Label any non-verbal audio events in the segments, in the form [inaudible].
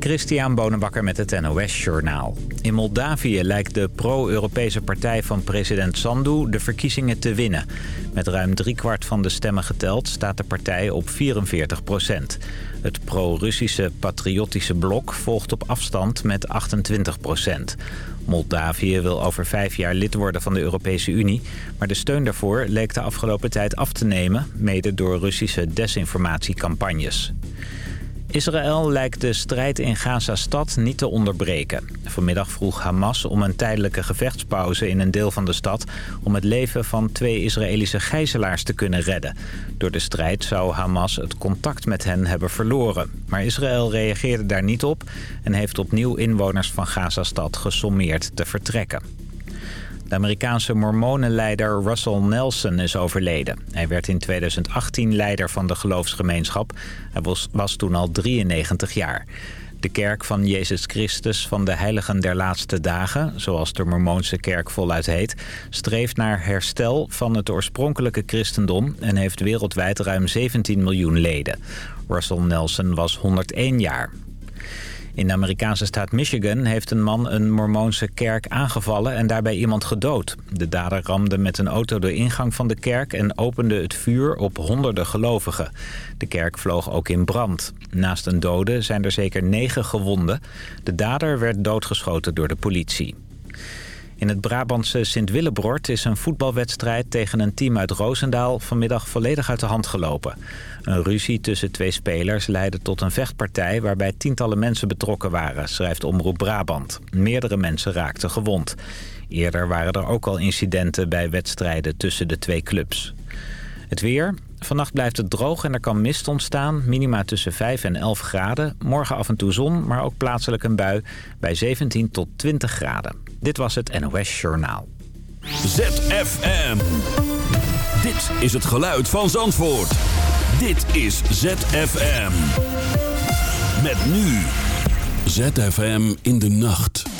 Christian Bonenbakker met het NOS Journaal. In Moldavië lijkt de pro-Europese partij van president Sandu de verkiezingen te winnen. Met ruim driekwart van de stemmen geteld staat de partij op 44 procent. Het pro-Russische patriotische blok volgt op afstand met 28 procent. Moldavië wil over vijf jaar lid worden van de Europese Unie... maar de steun daarvoor leek de afgelopen tijd af te nemen... mede door Russische desinformatiecampagnes. Israël lijkt de strijd in Gaza-stad niet te onderbreken. Vanmiddag vroeg Hamas om een tijdelijke gevechtspauze in een deel van de stad... om het leven van twee Israëlische gijzelaars te kunnen redden. Door de strijd zou Hamas het contact met hen hebben verloren. Maar Israël reageerde daar niet op... en heeft opnieuw inwoners van Gaza-stad gesommeerd te vertrekken. De Amerikaanse mormonenleider Russell Nelson is overleden. Hij werd in 2018 leider van de geloofsgemeenschap. Hij was, toen al 93 jaar. De kerk van Jezus Christus van de Heiligen der Laatste Dagen... zoals de Mormoonse kerk voluit heet... streeft naar herstel van het oorspronkelijke christendom... en heeft wereldwijd ruim 17 miljoen leden. Russell Nelson was 101 jaar. In de Amerikaanse staat Michigan heeft een man een mormoonse kerk aangevallen en daarbij iemand gedood. De dader ramde met een auto de ingang van de kerk en opende het vuur op honderden gelovigen. De kerk vloog ook in brand. Naast een dode zijn er zeker negen gewonden. De dader werd doodgeschoten door de politie. In het Brabantse Sint-Willebrord is een voetbalwedstrijd tegen een team uit Roosendaal vanmiddag volledig uit de hand gelopen. Een ruzie tussen twee spelers leidde tot een vechtpartij waarbij tientallen mensen betrokken waren, schrijft Omroep Brabant. Meerdere mensen raakten gewond. Eerder waren er ook al incidenten bij wedstrijden tussen de twee clubs. Het weer. Vannacht blijft het droog en er kan mist ontstaan. Minima tussen 5 en 11 graden. Morgen af en toe zon, maar ook plaatselijk een bui bij 17 tot 20 graden. Dit was het NOS Journaal. ZFM. Dit is het geluid van Zandvoort. Dit is ZFM. Met nu. ZFM in de nacht.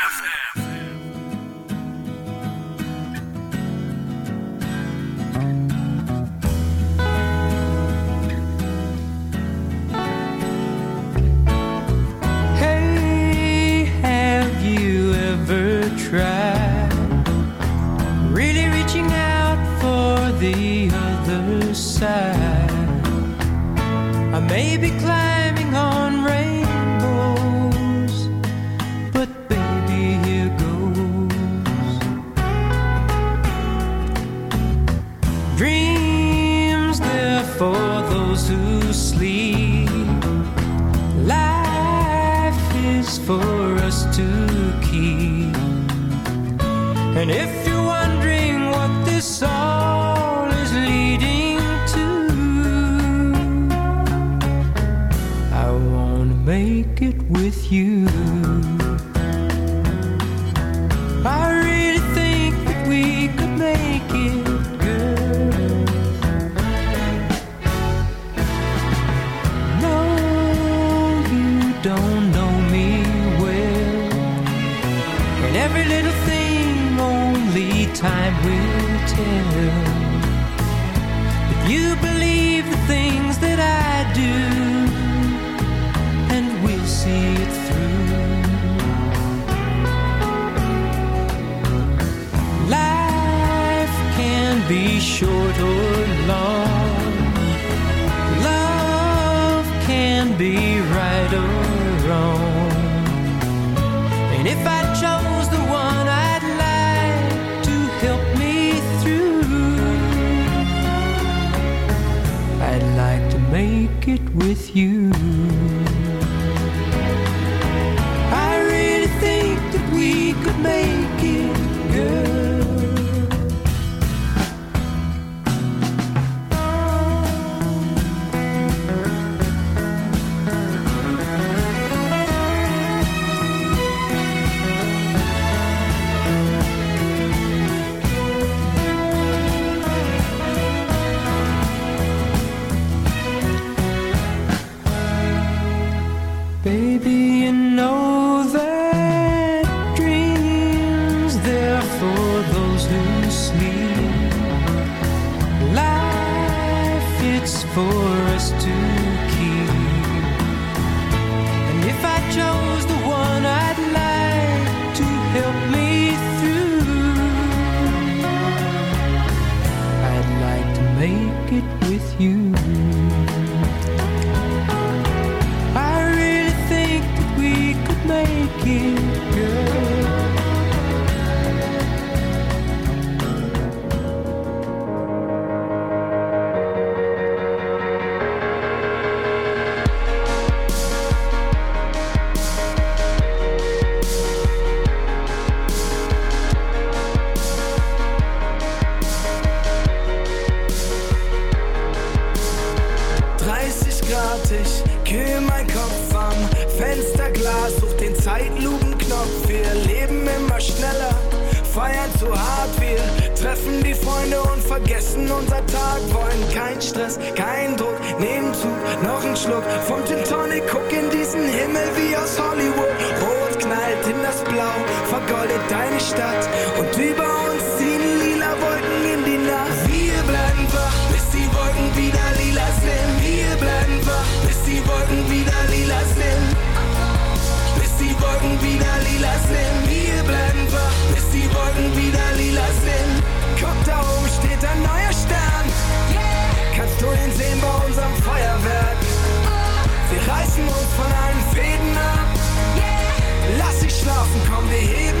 It with you. Stadt und über uns ziehen lila Wolken in die Nacht. Wir bleiben wach, bis die Wolken wieder lila sind. Wir bleiben wach, bis die Wolken wieder lila sind. Bis die Wolken wieder lila sind. Wir bleiben wach, bis die Wolken wieder lila sind. Guck, da oben steht ein neuer Stern. Kannst du ihn sehen bei unserem Feuerwerk? Wir reißen uns von allen Fäden ab. Lass dich schlafen, komm, wir heben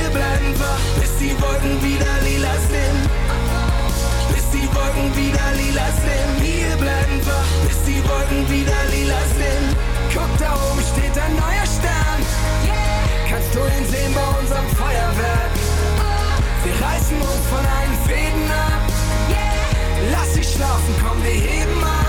bleiben bis die Wolken wieder lila sind. Bis die Wolken wieder lila sind. Wir bleiben wach, bis die Wolken wieder lila sind. Guck, da oben steht ein neuer Stern. Kannst du ihn sehen bei unserem Feuerwerk? Wir reißen uns von allen Fäden ab. Lass dich schlafen, komm, wir heben ab.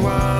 unwind.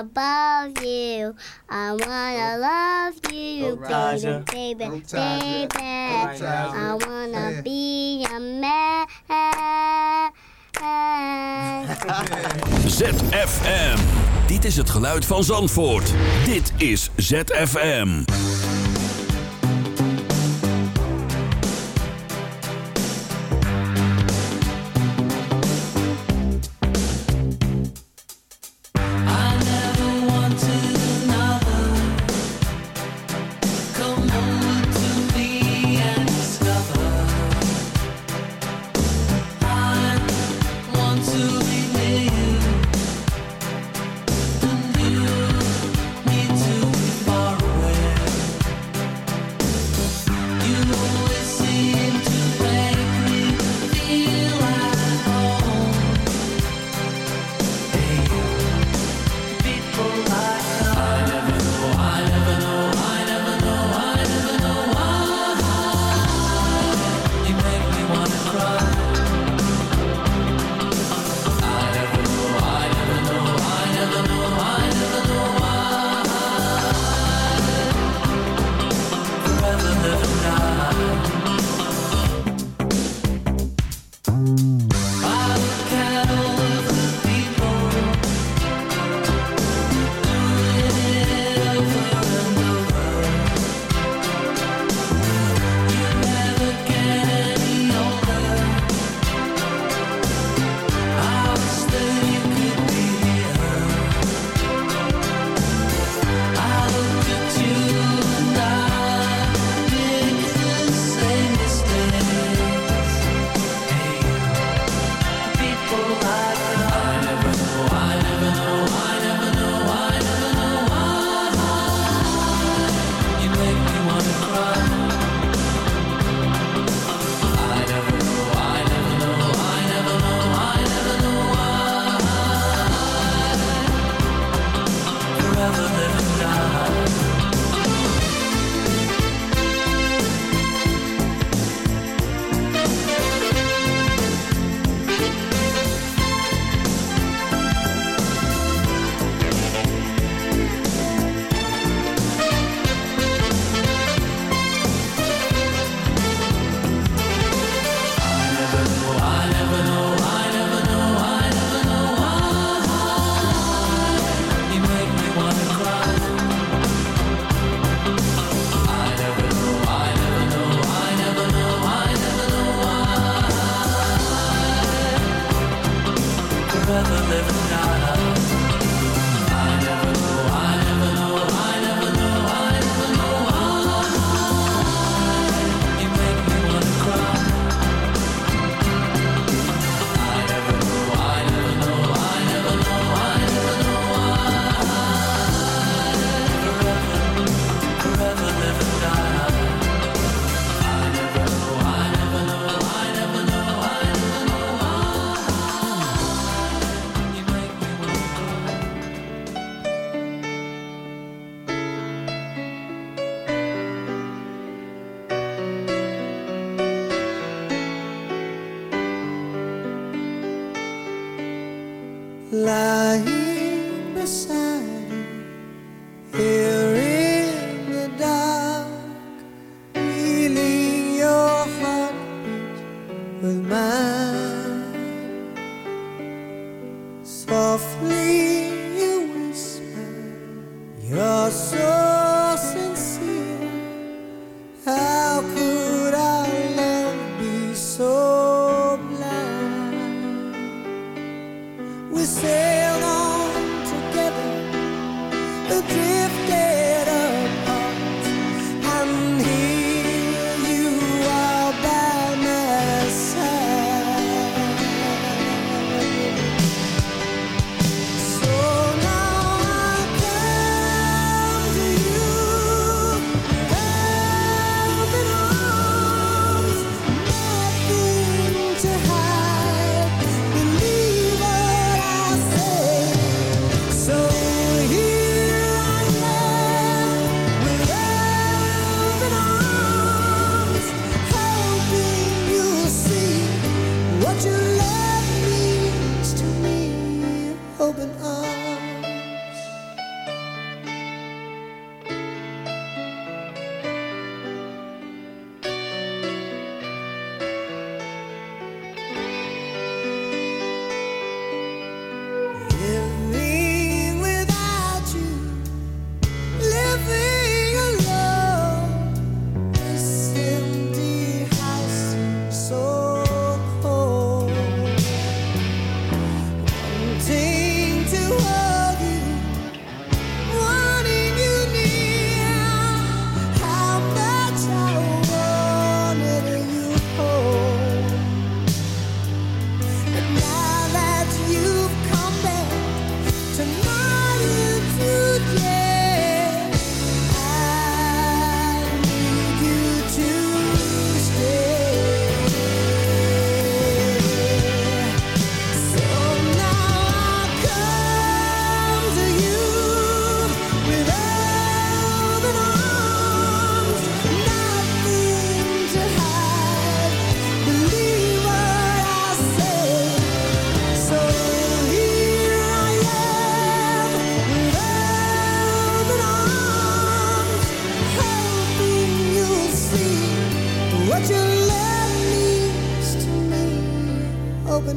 about you. I wanna love you, baby, baby, baby. I wanna be a man. [laughs] ZFM. Dit is het geluid van Zandvoort. Dit is ZFM.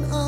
when I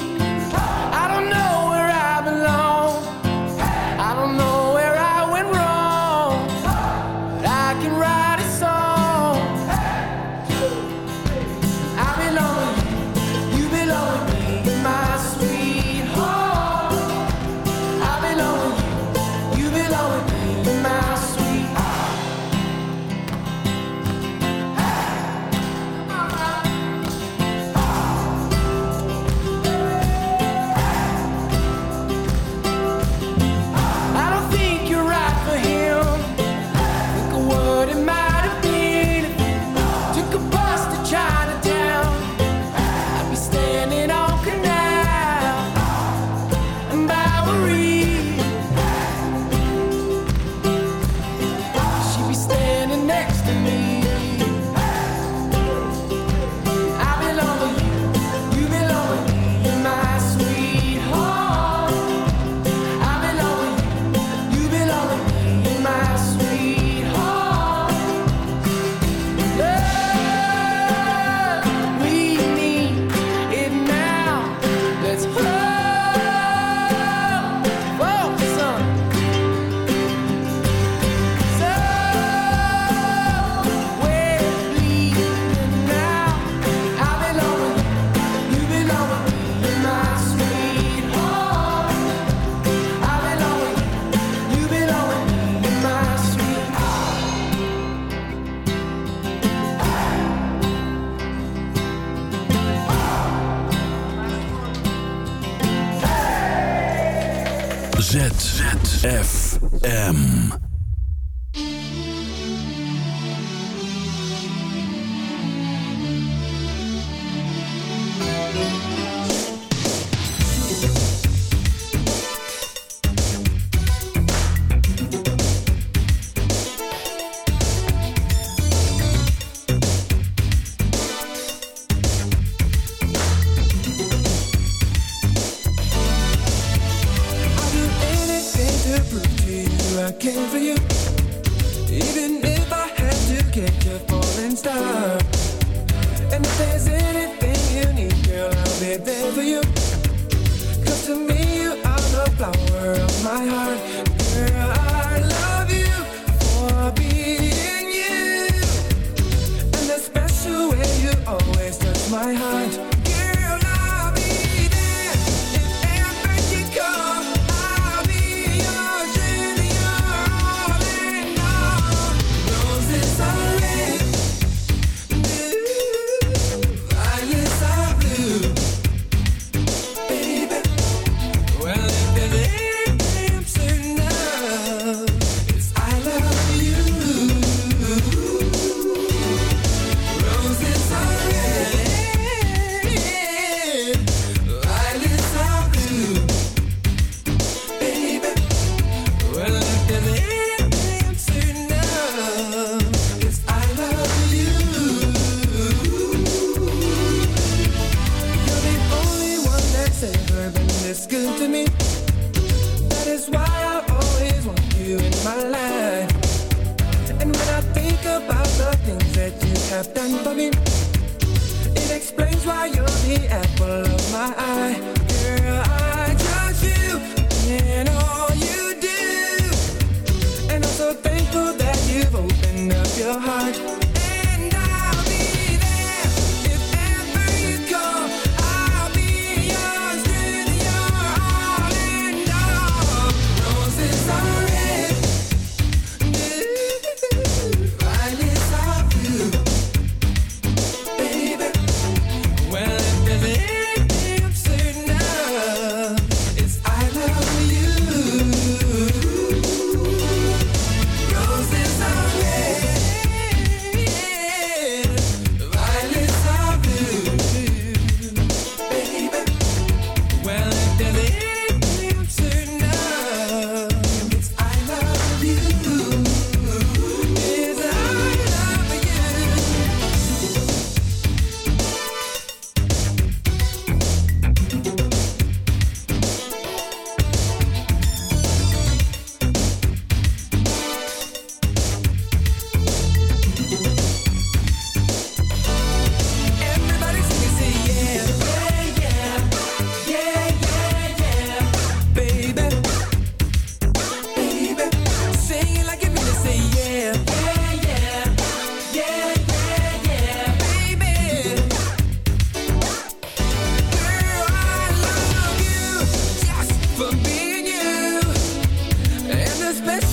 FM.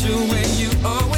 to when you always